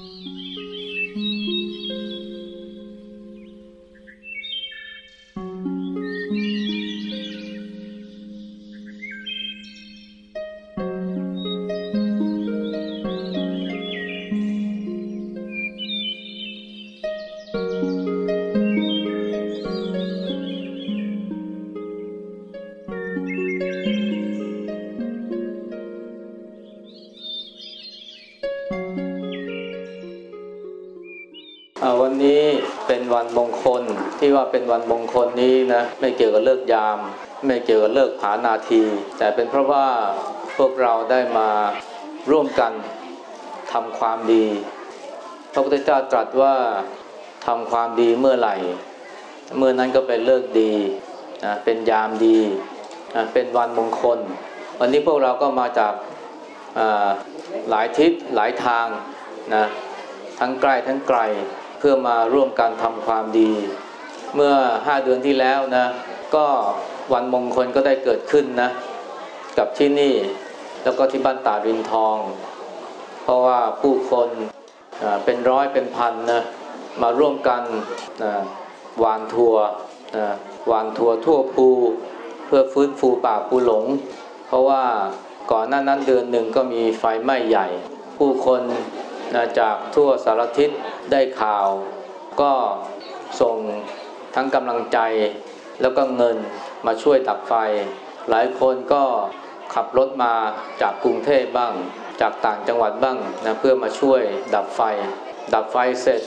วัน ที่ว่าเป็นวันมงคลนี้นะไม่เกี่ยวกับเลิกยาม ไม่เกี่ยวกับเลิกผานาที แต่เป็นเพราะว่าพวกเราได้มาร่วมกันทำความดี พระพุทธเจ้าตรัสว่าทำความดีเมื่อไหร่ เมื่อนั้นก็เป็นเลิกดีนะเป็นยามดีนะเป็นวันมงคล วันนี้พวกเราก็มาจากหลายทิศหลายทางนะทั้งใกล้ทั้งไกลเพื่อมาร่วมกันทำความดี เมื่อห้าเดือนที่แล้วนะ ก็วันมงคลก็ได้เกิดขึ้นนะ กับที่นี่แล้วก็ที่บ้านตารินทอง เพราะว่าผู้คนเป็นร้อยเป็นพันนะมาร่วมกันนะวานทัวนะวานทัวทั่วภูเพื่อฟื้นฟูป่าปูหลง เพราะว่าก่อนหน้านั้นเดือนหนึ่งก็มีไฟไหม้ใหญ่ ผู้คนนะจากทั่วสารทิศได้ข่าว ก็ส่ง ทั้งกำลังใจแล้วก็เงินมาช่วยดับไฟ หลายคนก็ขับรถมาจากกรุงเทพบ้าง จากต่างจังหวัดบ้างนะเพื่อมาช่วยดับไฟ ดับไฟเสร็จ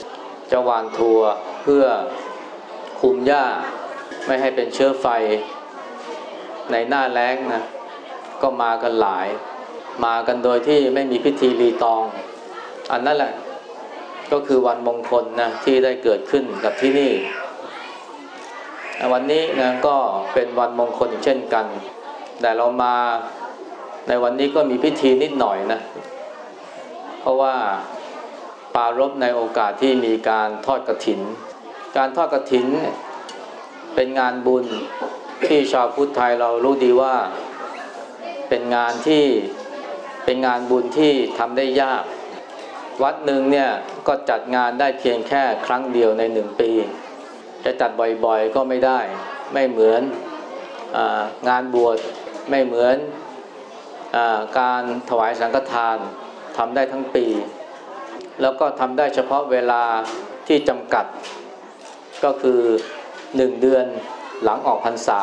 จะวานทัวเพื่อคุมหญ้า ไม่ให้เป็นเชื้อไฟ ในหน้าแล้งนะก็มากันหลาย มากันโดยที่ไม่มีพิธีรีตอง อันนั่นแหละก็คือวันมงคลนะที่ได้เกิดขึ้นกับที่นี่ วันนี้นะก็เป็นวันมงคลเช่นกัน แต่เรามาในวันนี้ก็มีพิธีนิดหน่อยนะ เพราะว่าปารบในโอกาสที่มีการทอดกระถิน การทอดกระถินเป็นงานบุญที่ชาวพุทธไทยเรารู้ดีว่าเป็นงานที่เป็นงานบุญที่ทำได้ยาก วัดหนึ่งเนี่ยก็จัดงานได้เพียงแค่ครั้งเดียวในหนึ่งปี จะจัดบ่อยๆก็ไม่ได้ ไม่เหมือนองานบวชไม่เหมือนอการถวายสังฆทานทำได้ทั้งปี แล้วก็ทำได้เฉพาะเวลาที่จำกัด ก็คือหนึ่งเดือนหลังออกพรรษา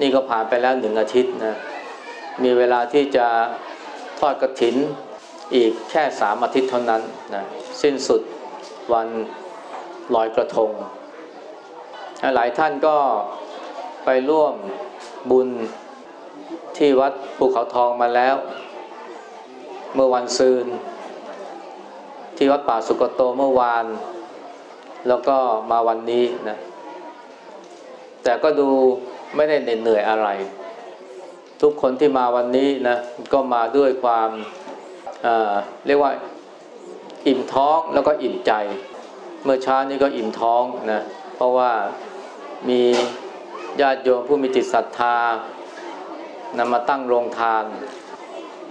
นี่ก็ผ่านไปแล้วหนึ่งอาทิตย์นะมีเวลาที่จะทอดกระถินอีกแค่สามอาทิตย์เท่านั้นนะสิ้นสุดวันลอยกระทง หลายท่านก็ไปร่วมบุญที่วัดภูเขาทองมาแล้ว เมื่อวันซืน ที่วัดป่าสุกโตเมื่อวาน แล้วก็มาวันนี้นะแต่ก็ดูไม่ได้เหนื่อยอะไร ทุกคนที่มาวันนี้นะก็มาด้วยความเรียกว่าอิ่มท้องแล้วก็อิ่มใจ เมื่อเช้านี้ก็อิ่มท้องนะ เพราะว่ามีญาติโยมผู้มีจิตศรัทธานำมาตั้งโรงทาน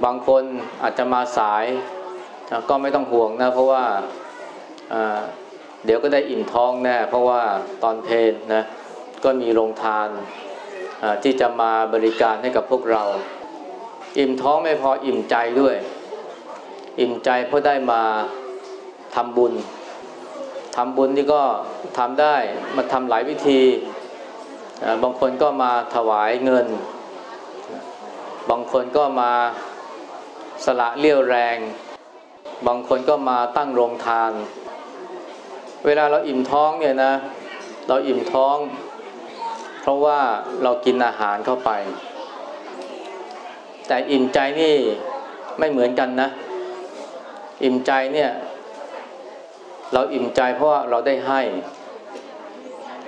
บางคนอาจจะมาสายก็ไม่ต้องห่วงนะ เพราะว่าเดี๋ยวก็ได้อิ่มท้องแน่ เพราะว่าตอนเพลนะก็มีโรงทานที่จะมาบริการให้กับพวกเรา อิ่มท้องไม่พออิ่มใจด้วย อิ่มใจเพราะได้มาทำบุญ ทำบุญนี่ก็ทำได้มาทำหลายวิธี บางคนก็มาถวายเงิน บางคนก็มาสละเลี้ยวแรง บางคนก็มาตั้งโรงทาน เวลาเราอิ่มท้องเนี่ยนะ เราอิ่มท้อง เพราะว่าเรากินอาหารเข้าไป แต่อิ่มใจนี่ไม่เหมือนกันนะ อิ่มใจเนี่ย เราอิ่มใจเพราะว่าเราได้ให้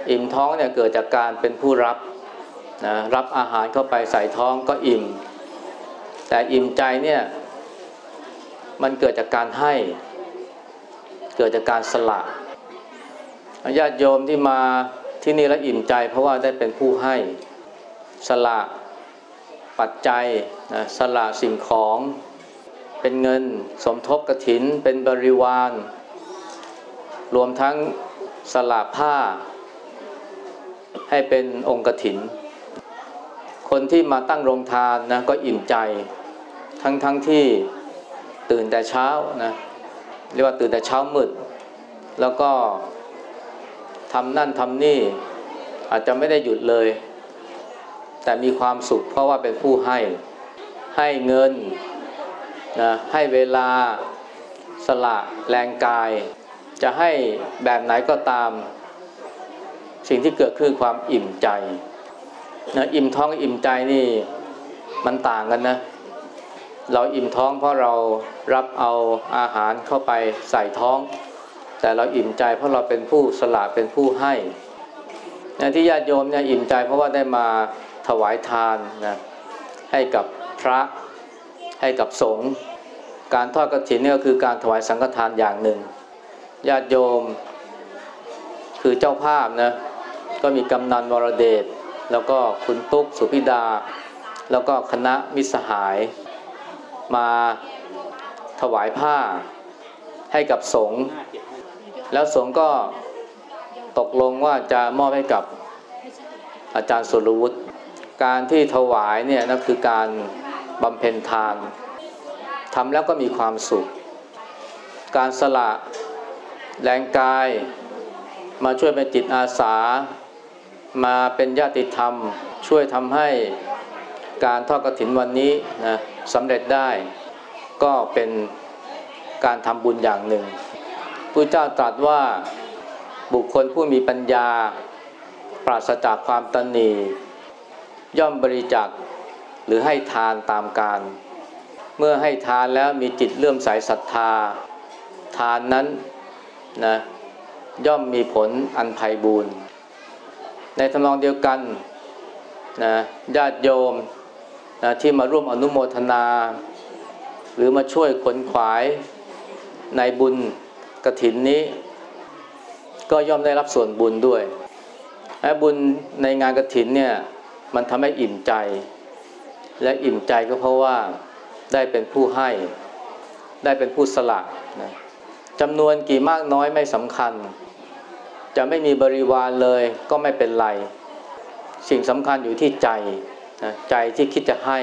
อิ่มท้องเนี่ยเกิดจากการเป็นผู้รับนะรับอาหารเข้าไปใส่ท้องก็อิ่ม แต่อิ่มใจเนี่ยมันเกิดจากการให้ เกิดจากการสละญาติโยมที่มาที่นี่แล้วอิ่มใจ เพราะว่าได้เป็นผู้ให้สละปัจจัยนะสละสิ่งของ เป็นเงินสมทบกระถิน เป็นบริวาร รวมทั้งสละผ้า ให้เป็นองค์กถิน คนที่มาตั้งโรงทานนะก็อิ่มใจ ทั้งทั้งที่ตื่นแต่เช้านะเรียกว่าตื่นแต่เช้ามืด แล้วก็ทำนั่นทำนี่อาจจะไม่ได้หยุดเลย แต่มีความสุขเพราะว่าเป็นผู้ให้ให้เงินนะให้เวลาสละแรงกาย จะให้แบบไหนก็ตาม สิ่งที่เกิดขึ้นความอิ่มใจนะอิ่มท้องอิ่มใจนี่มันต่างกันนะ เราอิ่มท้องเพราะเรารับเอาอาหารเข้าไปใส่ท้อง แต่เราอิ่มใจเพราะเราเป็นผู้สละเป็นผู้ให้นะที่ญาติโยมเนี่ยอิ่มใจเพราะว่าได้มาถวายทานนะให้กับพระให้กับสงฆ์การทอดกระถินเนี่ยก็คือการถวายสังฆทานอย่างหนึ่ง ญาติโยม คือเจ้าภาพนะ ก็มีกำนันวรเดช แล้วก็คุณตุ๊กสุพิดา แล้วก็คณะมิสหาย มาถวายผ้าให้กับสงฆ์แล้วสงฆ์ก็ตกลงว่าจะมอบให้กับอาจารย์สุรวุฒิการที่ถวายเนี่ยนั่นคือการบำเพ็ญทานทำแล้วก็มีความสุข การสละ แรงกาย มาช่วยเป็นจิตอาสา มาเป็นญาติธรรม ช่วยทำให้การทอดกรถินวันนี้นะสำเร็จได้ ก็เป็นการทำบุญอย่างหนึ่งพระเจ้าตรัสว่าบุคคลผู้มีปัญญา ปราศจากความตนี ย่อมบริจาคหรือให้ทานตามการ เมื่อให้ทานแล้วมีจิตเลื่อมใสศรัทธา ทานนั้น นะย่อมมีผลอันไพ่บูรณ์ในทำนองเดียวกันนะญาติโยมนะที่มาร่วมอนุโมทนา หรือมาช่วยขนขวายในบุญกระถินนี้ ก็ย่อมได้รับส่วนบุญด้วยและบุญในงานกระถินเนี่ยมันทำให้อิ่มใจ และอิ่มใจก็เพราะว่าได้เป็นผู้ให้ ได้เป็นผู้สละนะ จำนวนกี่มากน้อยไม่สำคัญ จะไม่มีบริวารเลยก็ไม่เป็นไร สิ่งสำคัญอยู่ที่ใจนะใจที่คิดจะให้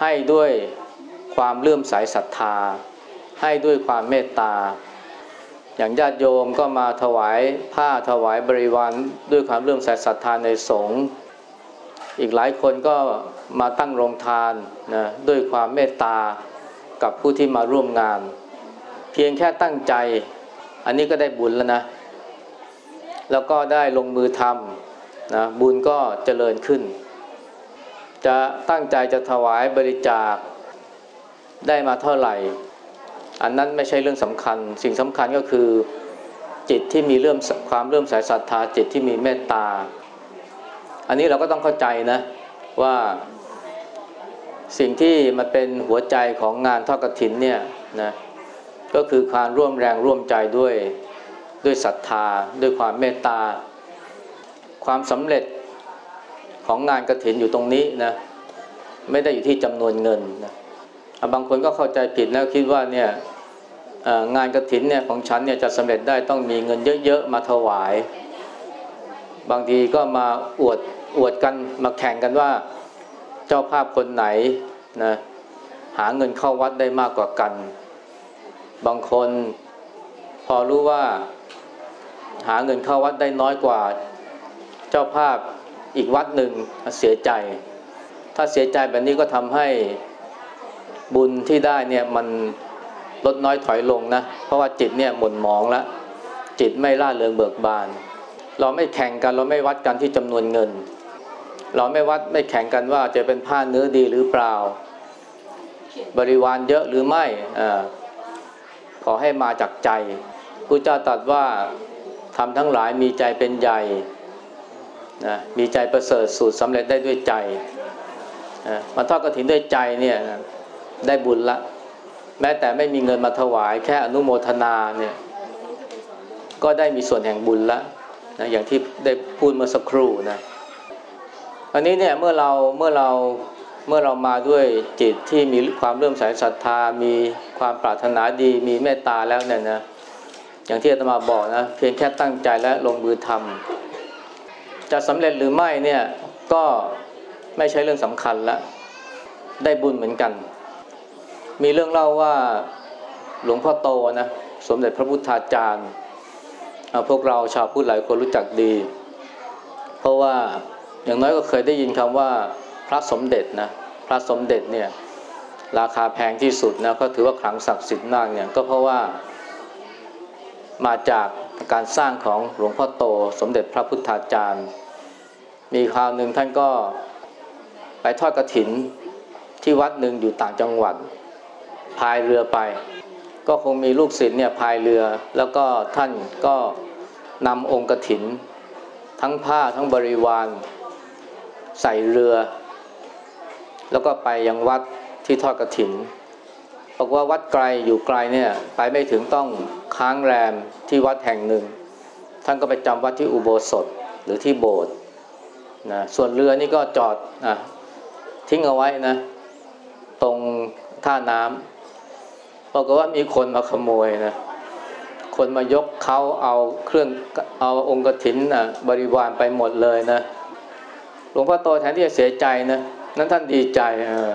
ให้ด้วยความเลื่อมใสศรัทธา ให้ด้วยความเมตตา อย่างญาติโยมก็มาถวายผ้าถวายบริวารด้วยความเลื่อมใสศรัทธาในสงฆ์อีกหลายคนก็มาตั้งโรงทานนะด้วยความเมตตากับผู้ที่มาร่วมงาน เพียงแค่ตั้งใจ อันนี้ก็ได้บุญแล้วนะ แล้วก็ได้ลงมือทำนะบุญก็เจริญขึ้น จะตั้งใจจะถวายบริจาคได้มาเท่าไหร่ อันนั้นไม่ใช่เรื่องสำคัญ สิ่งสำคัญก็คือจิตที่มีเรื่มความเรื่มสายศรัทธาจิตที่มีเมตตา อันนี้เราก็ต้องเข้าใจนะว่าสิ่งที่มันเป็นหัวใจของงานทอดกระถินเนี่ยนะ ก็คือการร่วมแรงร่วมใจด้วยด้วยศรัทธา ด้วยความเมตตา ความสำเร็จของงานกระถินอยู่ตรงนี้นะไม่ได้อยู่ที่จำนวนเงินนะบางคนก็เข้าใจผิดแล้วคิดว่าเนี่ยงานกระถินเนี่ยของฉันเนี่ยจะสำเร็จได้ต้องมีเงินเยอะๆมาถวาย บางทีก็มาอวดอวดกันมาแข่งกันว่าเจ้าภาพคนไหนนะหาเงินเข้าวัดได้มากกว่ากัน บางคนพอรู้ว่าหาเงินเข้าวัดได้น้อยกว่าเจ้าภาพอีกวัดหนึ่งเสียใจ ถ้าเสียใจแบบนี้ก็ทำให้บุญที่ได้เนี่ยมันลดน้อยถอยลงนะ เพราะว่าจิตเนี่ยหม่นหมองแล้วจิตไม่ล่าเริงเบิกบาน เราไม่แข่งกันเราไม่วัดกันที่จำนวนเงิน เราไม่วัดไม่แข่งกันว่าจะเป็นผ้าเนื้อดีหรือเปล่า บริวารเยอะหรือไม่อ ขอให้มาจากใจพระเจ้าตรัสว่าทำทั้งหลายมีใจเป็นใหญ่นะมีใจประเสริฐสูตรสำเร็จได้ด้วยใจมาทอดกระถินด้วยใจเนี่ยได้บุญละ แม้แต่ไม่มีเงินมาถวายแค่อนุโมทนาเนี่ยก็ได้มีส่วนแห่งบุญละนะอย่างที่ได้พูดเมื่อสักครู่นะอันนี้เนี่ยเมื่อเราเมื่อเรา เมื่อเรามาด้วยจิตที่มีความเริ่อมใสศรัทธา มีความปรารถนาดี มีเมตตาแล้วเนี่ยนะ อย่างที่อาตมาบอกนะ เพียงแค่ตั้งใจและลงมือทำจะสำเร็จหรือไม่เนี่ยก็ไม่ใช่เรื่องสำคัญละได้บุญเหมือนกัน มีเรื่องเล่าว่าหลวงพ่อโตนะสมเด็จพระพุทธาจารย์พวกเราชาวพุทธหลายคนรู้จักดี เพราะว่าอย่างน้อยก็เคยได้ยินคำว่า พระสมเด็จนะพระสมเด็จเนี่ยราคาแพงที่สุดนะก็ถือว่าขลังศักดิ์สิทธิ์มากเนี่ยก็เพราะว่ามาจากการสร้างของหลวงพ่อโต สมเด็จพระพุทธาจารย์ มีคราวหนึ่งท่านก็ไปทอดกระถินที่วัดหนึ่งอยู่ต่างจังหวัดพายเรือไป ก็คงมีลูกศิษย์เนี่ยพายเรือแล้วก็ท่านก็นำองค์กระถิน ทั้งผ้าทั้งบริวาร ใส่เรือ แล้วก็ไปยังวัดที่ทอดกระถินบอกว่าวัดไกลอยู่ไกลเนี่ยไปไม่ถึงต้องค้างแรมที่วัดแห่งหนึ่ง ท่านก็ไปจำวัดที่อุโบสถหรือที่โบสถ์นะส่วนเรือนี่ก็จอดนะทิ้งเอาไว้นะ ตรงท่าน้ำบอกว่ามีคนมาขโมยนะคนมายกเขาเอาเครื่องเอาองค์กถินนะบริวารไปหมดเลยนะหลวงพ่อโตแทนที่จะเสียใจนะ นั้นท่านดีใจเออ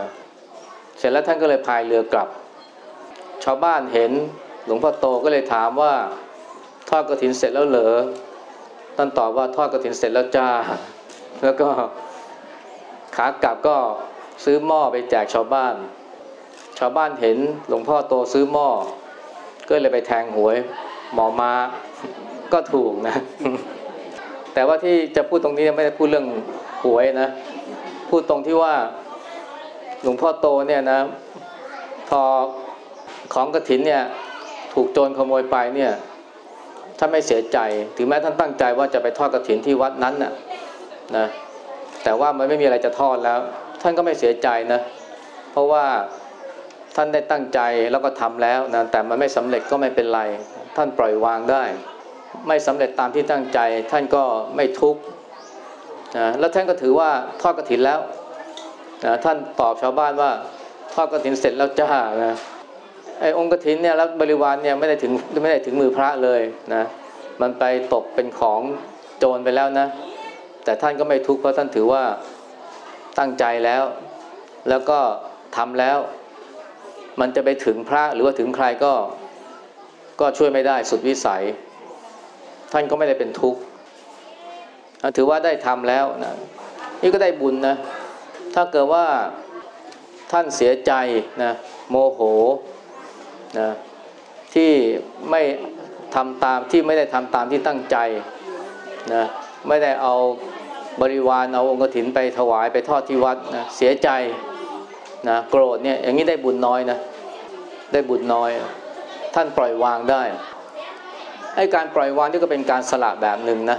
เสร็จแล้วท่านก็เลยพายเรือกลับ ชาวบ้านเห็นหลวงพ่อโตก็เลยถามว่าทอดกระถินเสร็จแล้วเหรอท่านตอบว่าทอดกระถินเสร็จแล้วจ้า แล้วก็ขากลับก็ซื้อหม้อไปแจกชาวบ้าน ชาวบ้านเห็นหลวงพ่อโตซื้อหม้อ ก็เลยไปแทงหวย หมอมาก็ถูกนะ แต่ว่าที่จะพูดตรงนี้ไม่ได้พูดเรื่องหวยนะ พูดตรงที่ว่าหลวงพ่อโตเนี่ยนะ พอของกระถินเนี่ยถูกโจรขโมยไปเนี่ยท่านไม่เสียใจ ถึงแม้ท่านตั้งใจว่าจะไปทอดกระถินที่วัดนั้นน่ะนะแต่ว่ามันไม่มีอะไรจะทอดแล้ว ท่านก็ไม่เสียใจนะ เพราะว่าท่านได้ตั้งใจแล้วก็ทำแล้วนะแต่มันไม่สำเร็จก็ไม่เป็นไร ท่านปล่อยวางได้ ไม่สำเร็จตามที่ตั้งใจ ท่านก็ไม่ทุกข์ นะแล้วท่านก็ถือว่าทอดกระถินแล้วนะท่านตอบชาวบ้านว่าทอดกระถินเสร็จแล้วจ้านะไอ้องค์กถินเนี่ยแล้วบริวารเนี่ยไม่ได้ถึงไม่ได้ถึงมือพระเลยนะมันไปตกเป็นของโจรไปแล้วนะ แต่ท่านก็ไม่ทุกข์เพราะท่านถือว่าตั้งใจแล้ว แล้วก็ทำแล้ว มันจะไปถึงพระหรือว่าถึงใครก็ก็ช่วยไม่ได้สุดวิสัย ท่านก็ไม่ได้เป็นทุกข์ ถือว่าได้ทำแล้วนะนี่ก็ได้บุญนะ ถ้าเกิดว่าท่านเสียใจนะโมโหนะที่ไม่ทำตามที่ไม่ได้ทำตามที่ตั้งใจนะไม่ได้เอาบริวารเอาองค์กถินไปถวายไปทอดที่วัดนะเสียใจนะโกรธเนี่ยอย่างนี้ได้บุญน้อยนะได้บุญน้อย ท่านปล่อยวางได้ไอ้การปล่อยวางนี่ก็เป็นการสละแบบหนึ่งนะ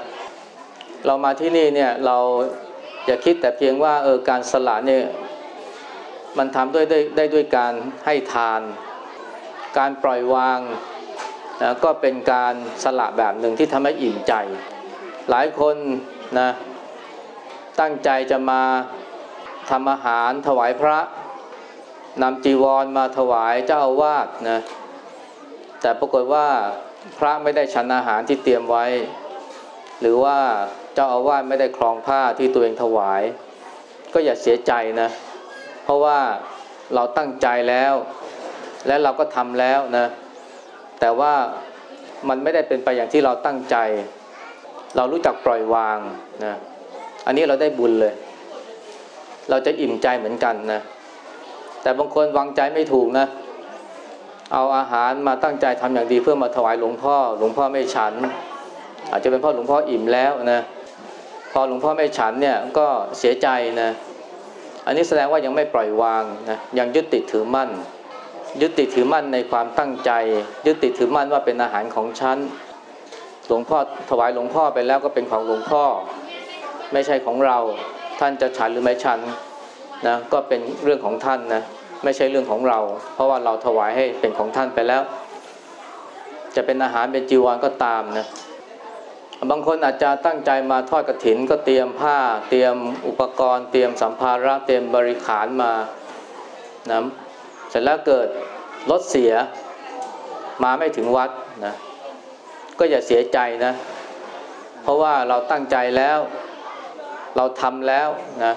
เรามาที่นี่เนี่ยเราอย่าคิดแต่เพียงว่าเออการสละเนี่ยมันทำด้วยได้ได้ด้วยการให้ทาน การปล่อยวางนะก็เป็นการสละแบบหนึ่งที่ทำให้อิ่มใจ หลายคนนะตั้งใจจะมาทำอาหารถวายพระนำจีวรมาถวายเจ้าอาวาสนะแต่ปรากฏว่าพระไม่ได้ฉันอาหารที่เตรียมไว้ หรือว่า เจ้าอาวาสไม่ได้คลองผ้าที่ตัวเองถวาย ก็อย่าเสียใจนะ เพราะว่าเราตั้งใจแล้ว และเราก็ทำแล้วนะ แต่ว่ามันไม่ได้เป็นไปอย่างที่เราตั้งใจ เรารู้จักปล่อยวางนะ อันนี้เราได้บุญเลย เราจะอิ่มใจเหมือนกันนะ แต่บางคนวางใจไม่ถูกนะ เอาอาหารมาตั้งใจทำอย่างดีเพื่อมาถวายหลวงพ่อ หลวงพ่อไม่ฉัน อาจจะเป็นเพราะหลวงพ่ออิ่มแล้วนะ พอหลวงพ่อไม่ฉันเนี่ยก็เสียใจนะ อันนี้แสดงว่ายังไม่ปล่อยวางนะยังยึดติดถือมั่น ยึดติดถือมั่นในความตั้งใจ ยึดติดถือมั่นว่าเป็นอาหารของฉันหลวงพ่อถวายหลวงพ่อไปแล้วก็เป็นของหลวงพ่อ ไม่ใช่ของเรา ท่านจะฉันหรือไม่ฉันนะก็เป็นเรื่องของท่านนะไม่ใช่เรื่องของเรา เพราะว่าเราถวายให้เป็นของท่านไปแล้ว จะเป็นอาหารเป็นจีวรก็ตามนะ บางคนอาจจะตั้งใจมาทอดกระถินก็เตรียมผ้า เตรียมอุปกรณ์ เตรียมสัมภาระเตรียมบริขารมานะเสร็จแล้วเกิดรถเสียมาไม่ถึงวัดนะก็อย่าเสียใจนะ เพราะว่าเราตั้งใจแล้วเราทำแล้วนะ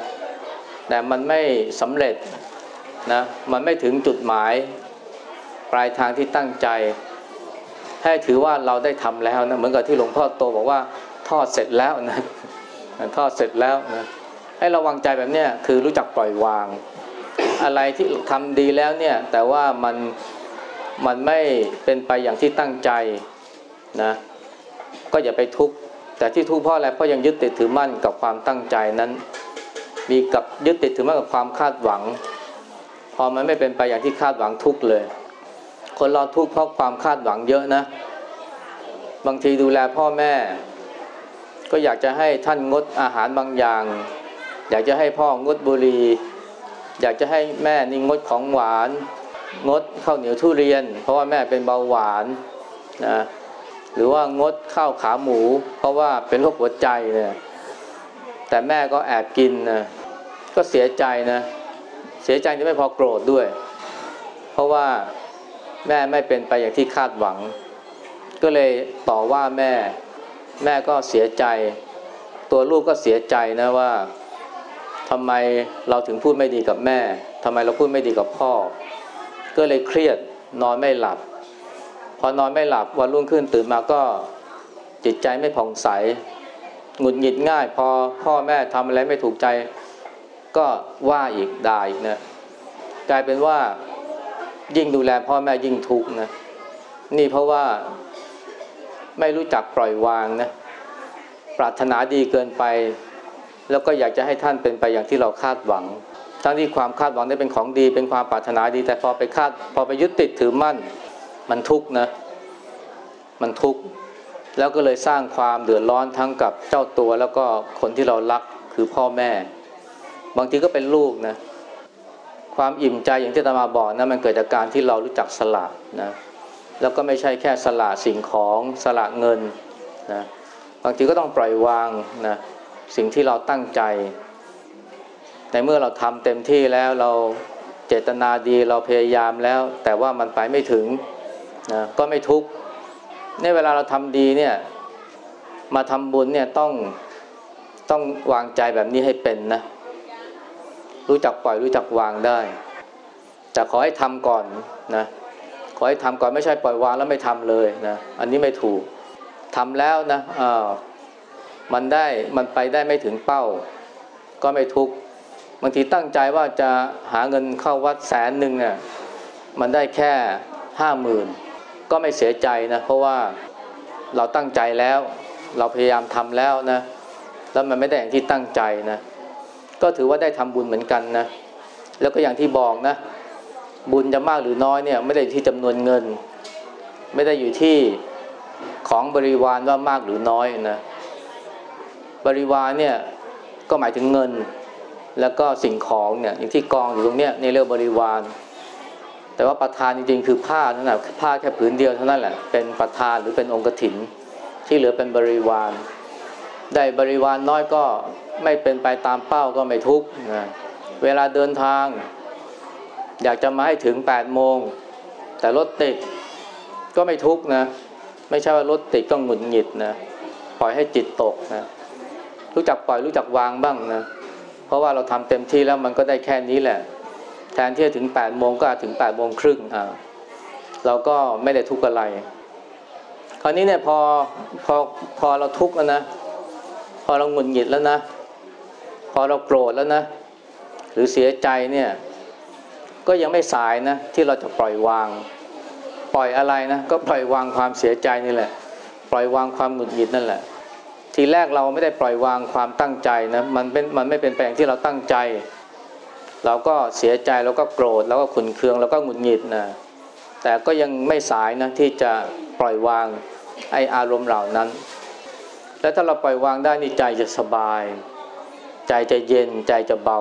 แต่มันไม่สำเร็จนะมันไม่ถึงจุดหมาย ปลายทางที่ตั้งใจ ให้ถือว่าเราได้ทำแล้วนะเหมือนกับที่หลวงพ่อโตบอกว่าทอดเสร็จแล้วนะทอดเสร็จแล้วนะให้ระวังใจแบบเนี้ยคือรู้จักปล่อยวาง อะไรที่ทำดีแล้วเนี่ยแต่ว่ามันมันไม่เป็นไปอย่างที่ตั้งใจนะก็อย่าไปทุกข์แต่ที่ทุกข์เพราะอะไรเพราะยังยึดติดถือมั่นกับความตั้งใจนั้น มีกับยึดติดถือมั่นกับความคาดหวัง พอมันไม่เป็นไปอย่างที่คาดหวังทุกข์เลย คนเราทุกข์เพราะความคาดหวังเยอะนะ บางทีดูแลพ่อแม่ ก็อยากจะให้ท่านงดอาหารบางอย่าง อยากจะให้พ่องดบุหรี่อยากจะให้แม่นี่งดของหวาน งดข้าวเหนียวทุเรียน เพราะว่าแม่เป็นเบาหวานนะหรือว่างดข้าวขาหมู เพราะว่าเป็นโรคหัวใจเนี่ยแต่แม่ก็แอบกินนะก็เสียใจนะ เสียใจจะไม่พอโกรธด้วย เพราะว่า แม่ไม่เป็นไปอย่างที่คาดหวัง ก็เลยต่อว่าแม่ แม่ก็เสียใจ ตัวลูกก็เสียใจนะว่าทำไมเราถึงพูดไม่ดีกับแม่ทำไมเราพูดไม่ดีกับพ่อ ก็เลยเครียดนอนไม่หลับ พอนอนไม่หลับวันรุ่งขึ้นตื่นมาก็จิตใจไม่ผ่องใสหงุดหงิดง่าย พอพ่อแม่ทำอะไรไม่ถูกใจ ก็ว่าอีกด่าอีกนะกลายเป็นว่า ยิ่งดูแลพ่อแม่ยิ่งทุกข์นะนี่เพราะว่าไม่รู้จักปล่อยวางนะปรารถนาดีเกินไป แล้วก็อยากจะให้ท่านเป็นไปอย่างที่เราคาดหวัง ทั้งที่ความคาดหวังได้เป็นของดี เป็นความปรารถนาดี แต่พอไปคาดพอไปยึดติดถือมั่น มันทุกข์นะมันทุกข์แล้วก็เลยสร้างความเดือดร้อนทั้งกับเจ้าตัว แล้วก็คนที่เรารักคือพ่อแม่ บางทีก็เป็นลูกนะ ความอิ่มใจอย่างที่ตามาบอกนะมันเกิดจากการที่เรารู้จักสละนะแล้วก็ไม่ใช่แค่สละสิ่งของสละเงินนะบางทีก็ต้องปล่อยวางนะสิ่งที่เราตั้งใจ ในเมื่อเราทำเต็มที่แล้วเราเจตนาดีเราพยายามแล้ว แต่ว่ามันไปไม่ถึงนะก็ไม่ทุกข์ในเวลาเราทำดีเนี่ยมาทำบุญเนี่ยต้องต้องวางใจแบบนี้ให้เป็นนะ รู้จักปล่อยรู้จักวางได้ แต่ขอให้ทำก่อนนะขอให้ทำก่อนไม่ใช่ปล่อยวางแล้วไม่ทำเลยนะอันนี้ไม่ถูกทำแล้วนะอ่ามันได้มันไปได้ไม่ถึงเป้า ก็ไม่ทุกข์บางทีตั้งใจว่าจะหาเงินเข้าวัดแสนหนึ่งเนี่ยมันได้แค่ห้าหมื่นก็ไม่เสียใจนะเพราะว่าเราตั้งใจแล้ว เราพยายามทำแล้วนะ แล้วมันไม่ได้อย่างที่ตั้งใจนะ ก็ถือว่าได้ทำบุญเหมือนกันนะ แล้วก็อย่างที่บอกนะ บุญจะมากหรือน้อยเนี่ยไม่ได้อยู่ที่จำนวนเงิน ไม่ได้อยู่ที่ของบริวารว่ามากหรือน้อยนะบริวารเนี่ยก็หมายถึงเงิน แล้วก็สิ่งของเนี่ยอย่างที่กองอยู่ตรงเนี้ยในเรื่องบริวาร แต่ว่าประธานจริงๆคือผ้าเท่านั้นผ้าแค่ผืนเดียวเท่านั้นแหละเป็นประธานหรือเป็นองค์กถิน ที่เหลือเป็นบริวาร ได้บริวารน้อยก็ไม่เป็นไปตามเป้าก็ไม่ทุกข์นะเวลาเดินทาง อยากจะมาให้ถึง 8 โมง แต่รถติดก็ไม่ทุกข์นะ ไม่ใช่ว่ารถติดก็หงุดหงิดนะปล่อยให้จิตตกนะรู้จักปล่อยรู้จักวางบ้างนะ เพราะว่าเราทำเต็มที่แล้วมันก็ได้แค่นี้แหละ แทนที่จะถึง 8 โมงก็ถึง 8 โมงครึ่งอ่าเราก็ไม่ได้ทุกข์อะไร คราวนี้เนี่ยพอพอพอเราทุกข์นะ พอเราหงุดหงิดแล้วนะ พอเราโกรธแล้วนะ หรือเสียใจเนี่ย ก็ยังไม่สายนะ ที่เราจะปล่อยวาง ปล่อยอะไรนะ ก็ปล่อยวางความเสียใจนี่แหละ ปล่อยวางความหงุดหงิดนั่นแหละ ทีแรกเราไม่ได้ปล่อยวางความตั้งใจนะ มันเป็นมันไม่เป็นแปลงที่เราตั้งใจ เราก็เสียใจเราก็โกรธเราก็ขุนเคืองเราก็หงุดหงิดนะแต่ก็ยังไม่สายนะที่จะปล่อยวางไออารมณ์เหล่านั้น แล้วถ้าเราปล่อยวางได้นี่ใจจะสบาย ใจจะเย็นใจจะเบา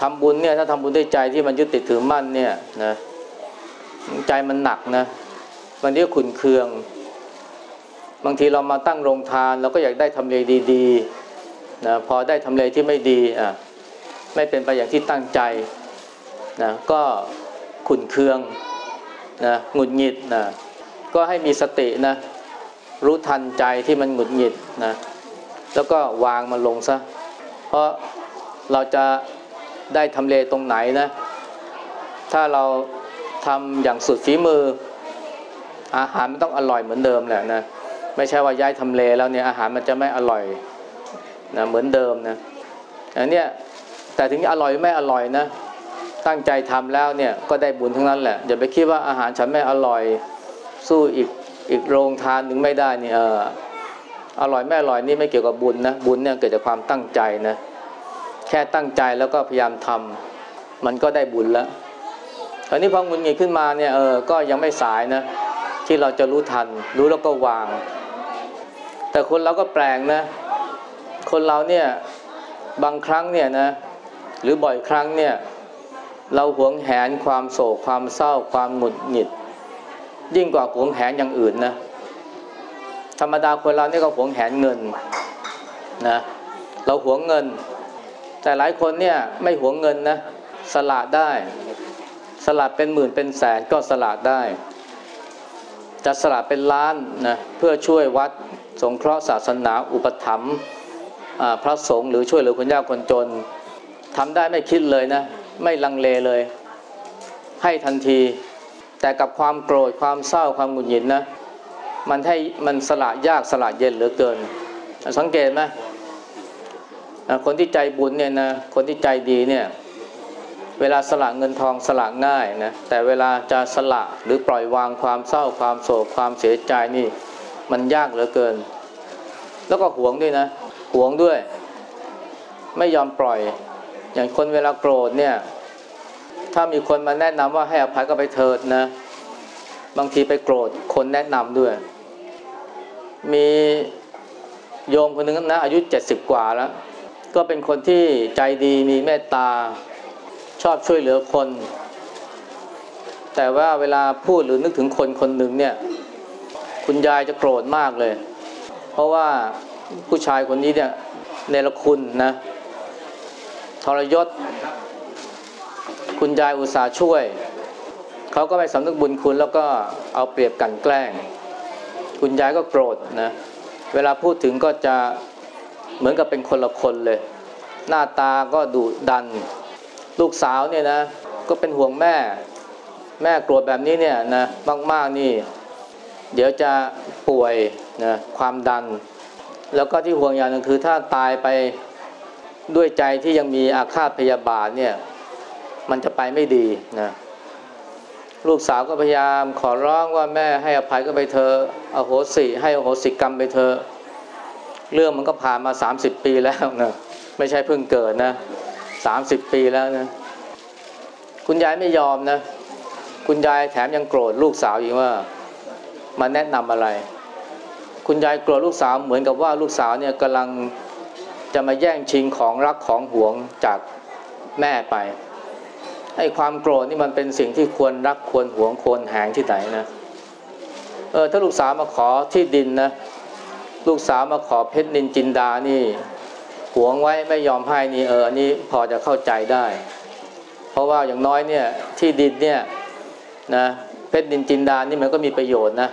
ทำบุญเนี่ยถ้าทำบุญด้วยใจที่มันยึดติดถือมั่นเนี่ยนะใจมันหนักนะมันเรียกขุนเคือง บางทีเรามาตั้งโรงทานเราก็อยากได้ทำเลดีๆนะพอได้ทำเลที่ไม่ดีอะไม่เป็นไปอย่างที่ตั้งใจนะก็ขุนเคืองนะหงุดหงิดนะก็ให้มีสตินะ รู้ทันใจที่มันหงุดหงิดนะแล้วก็วางมันลงซะ เพราะเราจะได้ทำเลตรงไหนนะ ถ้าเราทำอย่างสุดฝีมือ อาหารมันต้องอร่อยเหมือนเดิมแหละนะ ไม่ใช่ว่าย้ายทำเลแล้วเนี่ยอาหารมันจะไม่อร่อยนะเหมือนเดิมนะอันเนี้ยแต่ถึงอร่อยไม่อร่อยนะ ตั้งใจทำแล้วเนี่ยก็ได้บุญทั้งนั้นแหละอย่าไปคิดว่าอาหารฉันไม่อร่อยสู้อีก อีกโรงทานหนึ่งไม่ได้นี่เอออร่อยไม่อร่อยนี่ไม่เกี่ยวกับบุญนะบุญเนี่ยเกิดจากความตั้งใจนะแค่ตั้งใจแล้วก็พยายามทำมันก็ได้บุญแล้วคราวนี้พอหงุนงิดขึ้นมาเนี่ยเออก็ยังไม่สายนะ ที่เราจะรู้ทัน รู้แล้วก็วาง แต่คนเราก็แปลงนะ คนเราเนี่ยบางครั้งเนี่ยนะหรือบ่อยครั้งเนี่ยเราหวงแหนความโศกความเศร้า ความหงุดหงิด ยิ่งกว่าหวงแหนอย่างอื่นนะธรรมดาคนเราเนี่ยก็หวงแหนเงินนะเราหวงเงิน แต่หลายคนเนี่ยไม่หวงเงินนะสละได้ สละเป็นหมื่นเป็นแสนก็สละได้ จะสละเป็นล้านนะเพื่อช่วยวัดสงเคราะห์ศาสนาอุปถัมภ์พระสงฆ์หรือช่วยเหลือคนยากคนจนทำได้ไม่คิดเลยนะ ไม่ลังเลเลย ให้ทันที แต่กับความโกรธความเศร้าความหงุดหงิดนะมันให้มันสละยากสละเย็นเหลือเกิน สังเกตไหมคนที่ใจบุญเนี่ยนะคนที่ใจดีเนี่ยเวลาสละเงินทองสละง่ายนะแต่เวลาจะสละหรือปล่อยวางความเศร้าความโศกความเสียใจนี่ มันยากเหลือเกิน แล้วก็หวงด้วยนะหวงด้วย ไม่ยอมปล่อย อย่างคนเวลาโกรธเนี่ย ถ้ามีคนมาแนะนำว่าให้อภัยก็ไปเถิดนะ บางทีไปโกรธคนแนะนำด้วย มีโยมคนหนึ่งนะอายุเจ็ดสิบกว่าแล้ว ก็เป็นคนที่ใจดีมีเมตตาชอบช่วยเหลือคน แต่ว่าเวลาพูดหรือนึกถึงคนคนหนึ่งเนี่ย คุณยายจะโกรธมากเลย เพราะว่าผู้ชายคนนี้เนี่ยเนรคุณนะทรยศ คุณยายอุตส่าห์ช่วย เขาก็ไม่สำนึกบุญคุณแล้วก็เอาเปรียบกลันแกล้ง คุณยายก็โกรธนะ เวลาพูดถึงก็จะเหมือนกับเป็นคนละคนเลย หน้าตาก็ดุดัน ลูกสาวเนี่ยนะ ก็เป็นห่วงแม่ แม่โกรธแบบนี้เนี่ยนะมากๆนี่ เดี๋ยวจะป่วยนะความดัน แล้วก็ที่ห่วงอย่างหนึงคือถ้าตายไปด้วยใจที่ยังมีอาฆาตพยาบาทเนี่ย มันจะไปไม่ดีนะลูกสาวก็พยายามขอร้องว่าแม่ให้อภัยก็ไปเธอะอโหสิให้อโหสิกรรมไปเธอะเรื่องมันก็ผ่านมา 30 ปีแล้วนะไม่ใช่เพิ่งเกิดนะ30ปีแล้วนะคุณยายไม่ยอมนะ คุณยายแถมยังโกรธลูกสาวอีกว่ามาแนะนำอะไร คุณยายโกรธลูกสาวเหมือนกับว่าลูกสาวเนี่ยกำลังจะมาแย่งชิงของรักของหวงจากแม่ไป ไอ้ความโกรธนี่มันเป็นสิ่งที่ควรรักควรหวงควรแหงที่ไหนนะเออถ้าลูกสาวมาขอที่ดินนะ ลูกสาวมาขอเพชรนินจินดานี่หวงไว้ไม่ยอมให้นี่เอออันนี้พอจะเข้าใจได้ เพราะว่าอย่างน้อยเนี่ยที่ดินเนี่ยนะเพชรนินจินดานี่มันก็มีประโยชน์นะ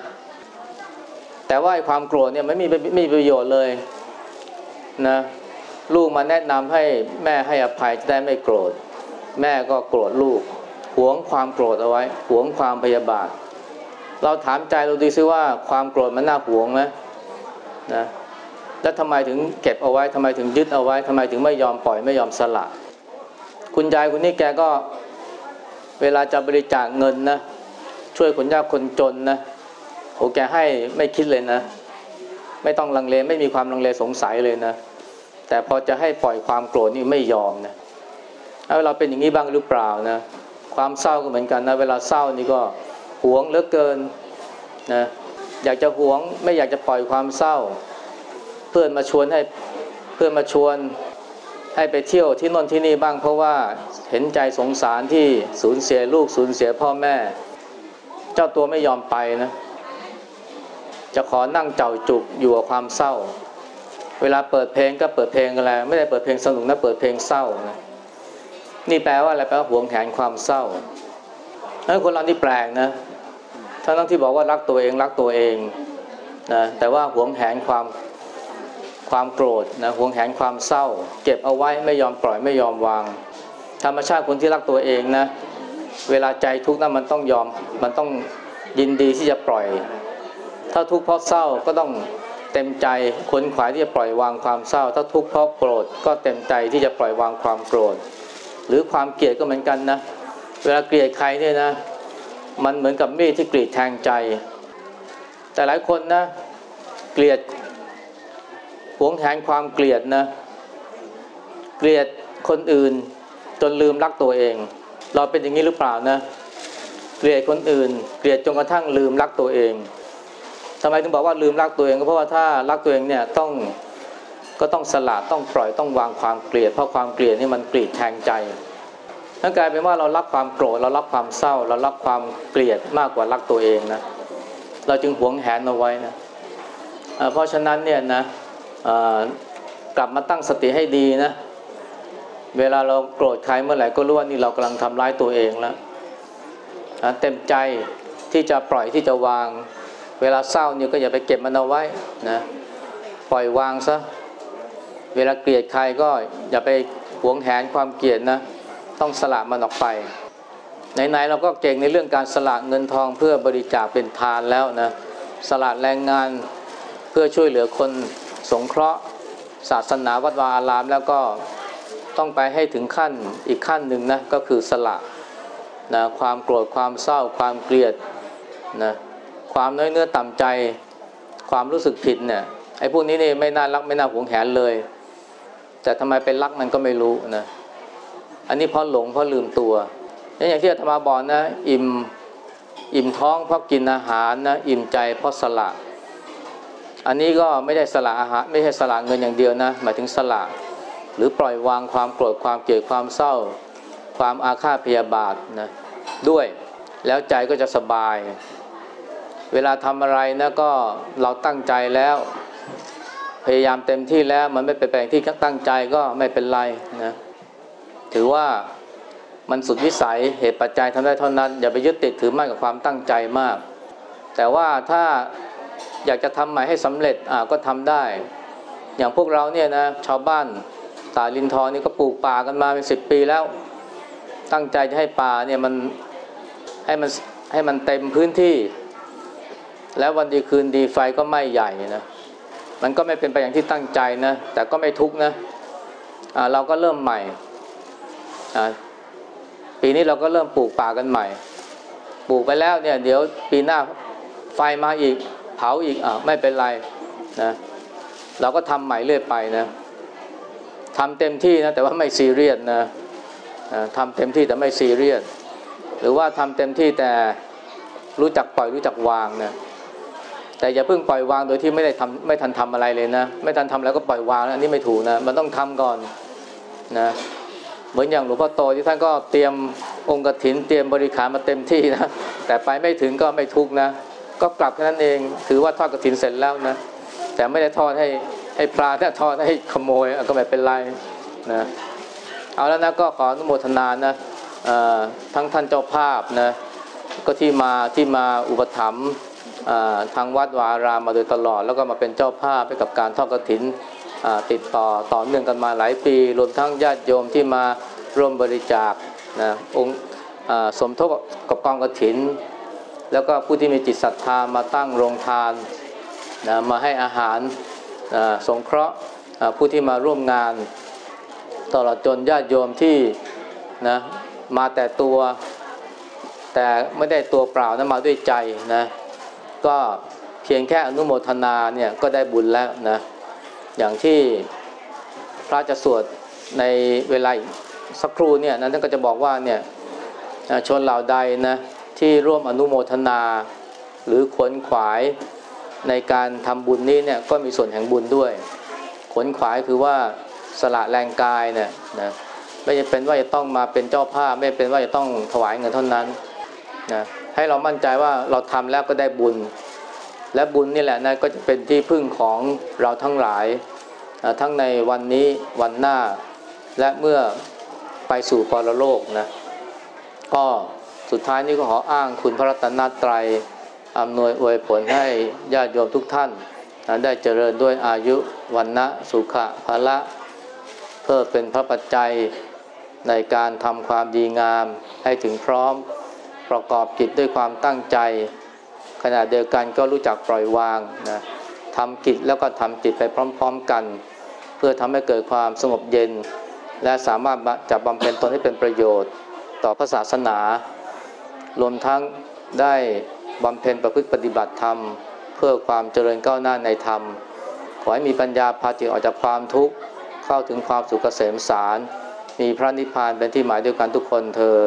แต่ว่าไอ้ความโกรธเนี่ยไม่มีไม่มีประโยชน์เลยนะลูกมาแนะนำให้แม่ให้อภัยจะได้ไม่โกรธ แม่ก็โกรธลูกหวงความโกรธเอาไว้หวงความพยาบาท เราถามใจเราดูซิว่าความโกรธมันน่าหวงไหมนะแล้วทำไมถึงเก็บเอาไว้ทำไมถึงยึดเอาไว้ทำไมถึงไม่ยอมปล่อยไม่ยอมสละ คุณยายคุณนี่แกก็เวลาจะบริจาคเงินนะช่วยคนยากคนจนนะโอแกให้ไม่คิดเลยนะ ไม่ต้องลังเลไม่มีความลังเลสงสัยเลยนะ แต่พอจะให้ปล่อยความโกรธนี่ไม่ยอมนะ เอาเราเป็นอย่างนี้บ้างหรือเปล่านะ ความเศร้าก็เหมือนกันนะ เวลาเศร้านี่ก็หวงเหลือเกินนะ อยากจะหวงไม่อยากจะปล่อยความเศร้า เพื่อนมาชวนให้เพื่อนมาชวนให้ไปเที่ยวที่นนที่นี่บ้างเพราะว่าเห็นใจสงสารที่สูญเสียลูกสูญเสียพ่อแม่ เจ้าตัวไม่ยอมไปนะ จะขอนั่งเจ้าจุกอยู่กับความเศร้า เวลาเปิดเพลงก็เปิดเพลงอะไรไม่ได้เปิดเพลงสนุกนะเปิดเพลงเศร้านะ นี่แปลว่าอะไรแปลว่าหวงแหนความเศร้านั้นคนเรานี่แปลกนะทั้งทั้งที่บอกว่ารักตัวเองรักตัวเองนะแต่ว่าหวงแหนความความโกรธนะหวงแหนความเศร้า เก็บเอาไว้ไม่ยอมปล่อยไม่ยอมวาง ธรรมชาติคนที่รักตัวเองนะเวลาใจทุกข์นั้นมันต้องยอมมันต้องยินดีที่จะปล่อย ถ้าทุกข์เพราะเศร้าก็ต้องเต็มใจขนขวายที่จะปล่อยวางความเศร้า ถ้าทุกข์เพราะโกรธก็เต็มใจที่จะปล่อยวางความโกรธ หรือความเกลียดก็เหมือนกันนะ เวลาเกลียดใครเนี่ยนะ มันเหมือนกับมีดที่กรีดแทงใจ แต่หลายคนนะ เกลียดหวงแหนความเกลียดนะ เกลียดคนอื่นจนลืมรักตัวเอง เราเป็นอย่างนี้หรือเปล่านะ เกลียดคนอื่น เกลียดจนกระทั่งลืมรักตัวเองทำไมถึงบอกว่าลืมรักตัวเองก็เพราะว่าถ้ารักตัวเองเนี่ยต้อง ก็ต้องสละต้องปล่อยต้องวางความเกลียดเพราะความเกลียดนี่มันกรีดแทงใจนั่นกลายเป็นว่าเรารักความโกรธเรารักความเศร้า เรารักความเกลียดมากกว่ารักตัวเองนะเราจึงหวงแหนเอาไว้นะเพราะฉะนั้นเนี่ยนะกลับมาตั้งสติให้ดีนะเวลาเราโกรธใครเมื่อไหร่ก็รู้ว่านี่เรากำลังทำร้ายตัวเองแล้วเต็มใจที่จะปล่อยที่จะวาง เวลาเศร้าเนี่ยก็อย่าไปเก็บมันเอาไว้นะปล่อยวางซะ เวลาเกลียดใครก็อย่าไปหวงแหนความเกลียดนะ ต้องสละมันออกไปไหนๆเราก็เก่งในเรื่องการสละเงินทองเพื่อบริจาคเป็นทานแล้วนะสละแรงงานเพื่อช่วยเหลือคนสงเคราะห์ศาสนาวัดวาอารามแล้วก็ต้องไปให้ถึงขั้นอีกขั้นหนึ่งนะก็คือสละนะความโกรธความเศร้าความเกลียดนะความน้อยเนื้อต่ำใจ ความรู้สึกผิดเนี่ยไอ้พวกนี้นี่ไม่น่ารักไม่น่าหวงแหนเลย แต่ทำไมเป็นรักมันก็ไม่รู้นะอันนี้เพราะหลงเพราะลืมตัวอย่างที่อาตมาบอกนะ อิ่มอิ่มท้องเพราะกินอาหารนะอิ่มใจเพราะสละ อันนี้ก็ไม่ได้สละอาหารไม่ใช่สละเงินอย่างเดียวนะหมายถึงสละ หรือปล่อยวางความโกรธความเกลียดความเศร้า ความอาฆาตพยาบาทนะด้วยแล้วใจก็จะสบาย เวลาทำอะไรนะก็เราตั้งใจแล้ว ยายามเต็มที่แล้วมันไม่เป็นแปลงที่ตั้งใจก็ไม่เป็นไรนะถือว่ามันสุดวิสัยเหตุปัจจัยทำได้เท่านั้น อย่าไปยึดติดถือมั่นกับความตั้งใจมาก แต่ว่าถ้าอยากจะทำใหม่ให้สำเร็จอ่าก็ทำได้ อย่างพวกเราเนี่ยนะชาวบ้านตาลินทอนี่ก็ปลูกป่ากันมาเป็นสิบปีแล้ว ตั้งใจจะให้ป่าเนี่ยมันให้มันให้มันเต็มพื้นที่ แล้ววันดีคืนดีไฟก็ไหม้ใหญ่นะ มันก็ไม่เป็นไปอย่างที่ตั้งใจนะ แต่ก็ไม่ทุกนะะเราก็เริ่มใหม่ ปีนี้เราก็เริ่มปลูกป่ากันใหม่ ปลูกไปแล้วเนี่ยเดี๋ยวปีหน้าไฟมาอีกเผาอีกอะไม่เป็นไรนะเราก็ทำใหม่เรื่อยไปนะทำเต็มที่นะแต่ว่าไม่ซีเรียสนะทำเต็มที่แต่ไม่ซีเรียสหรือว่าทำเต็มที่แต่รู้จักปล่อยรู้จักวางนะ แต่อย่าเพิ่งปล่อยวางโดยที่ไม่ได้ทำไม่ทันทำอะไรเลยนะ ไม่ทันทำแล้วก็ปล่อยวางอันนี้ไม่ถูกนะ มันต้องทำก่อนนะ เหมือนอย่างหลวงพ่อโตที่ท่านก็เตรียมองค์กรถินเตรียมบริขารมาเต็มที่นะ แต่ไปไม่ถึงก็ไม่ทุกนะ ก็กลับแค่นั้นเอง ถือว่าทอดกรถินเสร็จแล้วนะ แต่ไม่ได้ทอดให้ให้พระถ้าทอดให้ขโมยก็ไม่เป็นไรนะ เอาแล้วนะก็ขออนุโมทนานะทั้งท่านเจ้าภาพนะ ก็ที่มาที่มาอุปถัมภ์ ทางวัดวารามมาโดยตลอด แล้วก็มาเป็นเจ้าภาพให้กับการทอดกฐินติดต่อต่อเนื่องกันมาหลายปี รวมทั้งญาติโยมที่มาร่วมบริจาคนะองค์สมทบกับกองกฐิน แล้วก็ผู้ที่มีจิตศรัทธามาตั้งโรงทานนะมาให้อาหารสงเคราะห์ผู้ที่มาร่วมงาน ตลอดจนญาติโยมที่นะมาแต่ตัว แต่ไม่ได้ตัวเปล่านะมาด้วยใจนะ ก็เพียงแค่อนุโมทนาเนี่ยก็ได้บุญแล้วนะอย่างที่พระจะสวดในเวลาสักครู่เนี่ยนั้นท่านก็จะบอกว่าเนี่ยชนเหล่าใดนะที่ร่วมอนุโมทนาหรือขนขวายในการทำบุญนี้เนี่ยก็มีส่วนแห่งบุญด้วย ขนขวายคือว่าสละแรงกายเนี่ยนะไม่จำเป็นว่าจะต้องมาเป็นเจ้าภาพไม่เป็นว่าจะต้องถวายเงินเท่านั้นนะ ให้เรามั่นใจว่าเราทำแล้วก็ได้บุญ และบุญนี่แหละนะก็จะเป็นที่พึ่งของเราทั้งหลาย ทั้งในวันนี้วันหน้า และเมื่อไปสู่ปรโลกนะก็สุดท้ายนี้ก็ขออ้างคุณพระรัตนตรัยอำนวยอวยผลให้ญาติโยมทุกท่าน ได้เจริญด้วยอายุวันนะสุขะภละ เพื่อเป็นพระปัจจัยในการทำความดีงามให้ถึงพร้อม ประกอบกิจด้วยความตั้งใจ ขณะเดียวกันก็รู้จักปล่อยวางนะทำกิจแล้วก็ทำจิตไปพร้อม ๆกัน เพื่อทำให้เกิดความสงบเย็น และสามารถจะบำเพ็ญตนให้เป็นประโยชน์ ต่อพระศาสนา รวมทั้งได้บำเพ็ญประพฤติปฏิบัติธรรม เพื่อความเจริญก้าวหน้าในธรรม ขอให้มีปัญญาพาจิตออกจากความทุกข์เข้าถึงความสุขเกษมสาร มีพระนิพพานเป็นที่หมายเดียวกันทุกคนเทอ